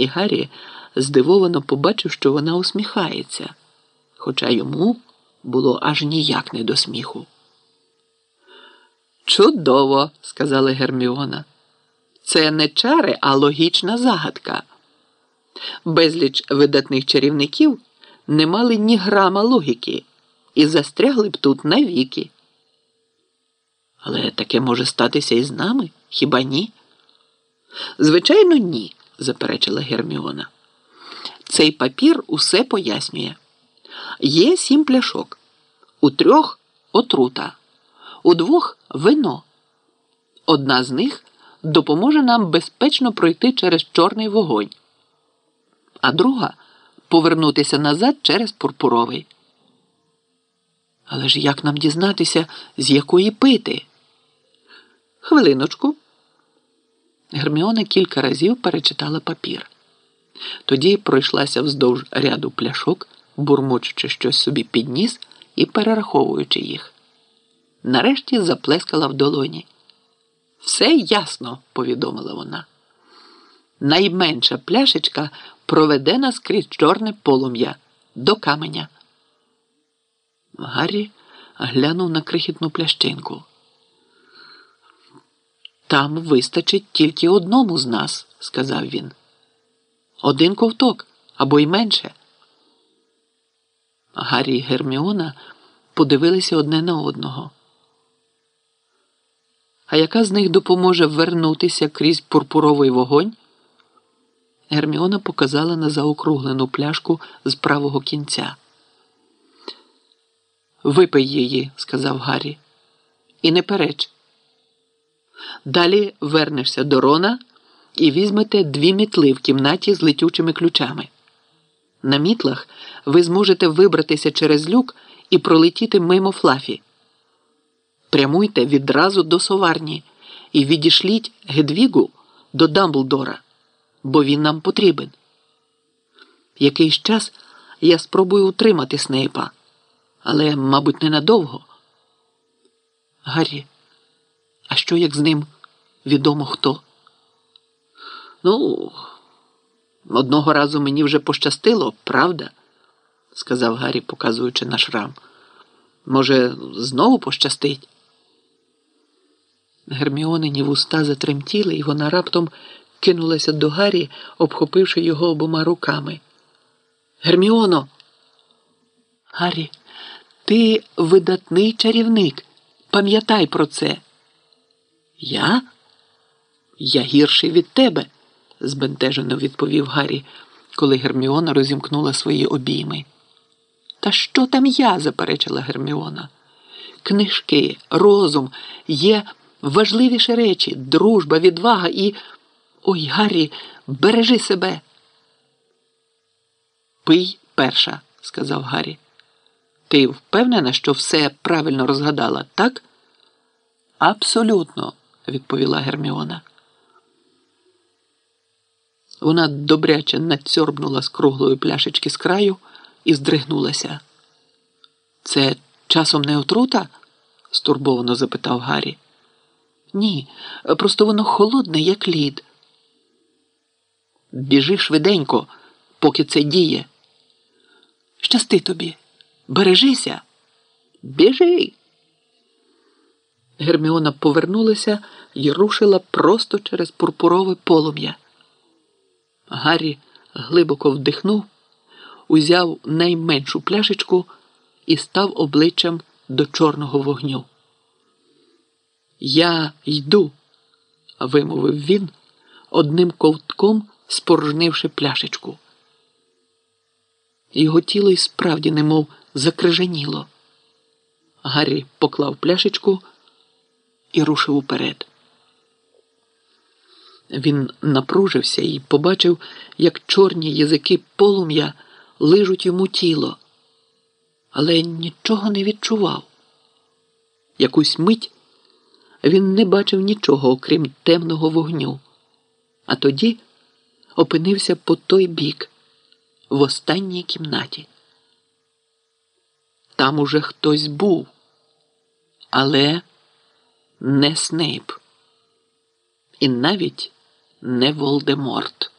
І Гаррі здивовано побачив, що вона усміхається, хоча йому було аж ніяк не до сміху. Чудово, сказала Герміона. Це не чари, а логічна загадка. Безліч видатних чарівників не мали ні грама логіки і застрягли б тут навіки. Але таке може статися і з нами, хіба ні? Звичайно, ні, заперечила Герміона. Цей папір усе пояснює. Є сім пляшок, у трьох отрута, у двох вино. Одна з них допоможе нам безпечно пройти через чорний вогонь, а друга повернутися назад через пурпуровий. Але ж як нам дізнатися, з якої пити? Хвилиночку. Герміона кілька разів перечитала папір. Тоді пройшлася вздовж ряду пляшок, бурмочучи щось собі під ніс і перераховуючи їх. Нарешті заплескала в долоні. Все ясно, повідомила вона. Найменша пляшечка проведе нас крізь чорне полум'я до каменя. Гаррі глянув на крихітну плящинку. Там вистачить тільки одному з нас, сказав він. Один ковток або й менше. Гаррі і Герміона подивилися одне на одного. А яка з них допоможе вернутися крізь пурпуровий вогонь? Герміона показала на заокруглену пляшку з правого кінця. Випий її, сказав Гаррі, і не переч. Далі вернешся до Рона і візьмете дві мітли в кімнаті з летючими ключами. На мітлах ви зможете вибратися через люк і пролетіти мимо флафі. Прямуйте відразу до соварні і відішліть Гедвігу до Дамблдора, бо він нам потрібен. Якийсь час я спробую утримати Снейпа, але, мабуть, ненадовго. Гаррі, а що як з ним відомо хто? Ну, одного разу мені вже пощастило, правда? сказав Гаррі, показуючи на шрам. Може, знову пощастить? Герміонині вуста затремтіли, і вона раптом кинулася до Гаррі, обхопивши його обома руками. Герміоно. Гаррі, ти видатний чарівник. Пам'ятай про це. Я? Я гірший від тебе, збентежено відповів Гаррі, коли Герміона розімкнула свої обійми. Та що там я? заперечила Герміона. Книжки, розум є важливіші речі, дружба, відвага і. Ой, Гаррі, бережи себе. Пий перша, сказав Гаррі. Ти впевнена, що все правильно розгадала, так? Абсолютно, відповіла Герміона. Вона добряче надсьорбнула з круглої пляшечки з краю і здригнулася. Це часом не отрута? стурбовано запитав Гаррі. Ні, просто воно холодне, як лід. Біжи швиденько, поки це діє. Щасти тобі, бережися, біжи. Герміона повернулася і рушила просто через пурпурове полум'я. Гаррі глибоко вдихнув, узяв найменшу пляшечку і став обличчям до чорного вогню. Я йду, вимовив він, одним ковтком спорожнивши пляшечку. Його тіло й справді немов закрижаніло. Гаррі поклав пляшечку і рушив уперед. Він напружився і побачив, як чорні язики полум'я лижуть йому тіло, але нічого не відчував. Якусь мить він не бачив нічого, окрім темного вогню, а тоді опинився по той бік, в останній кімнаті. Там уже хтось був, але не Снейп. І навіть не Волдеморт.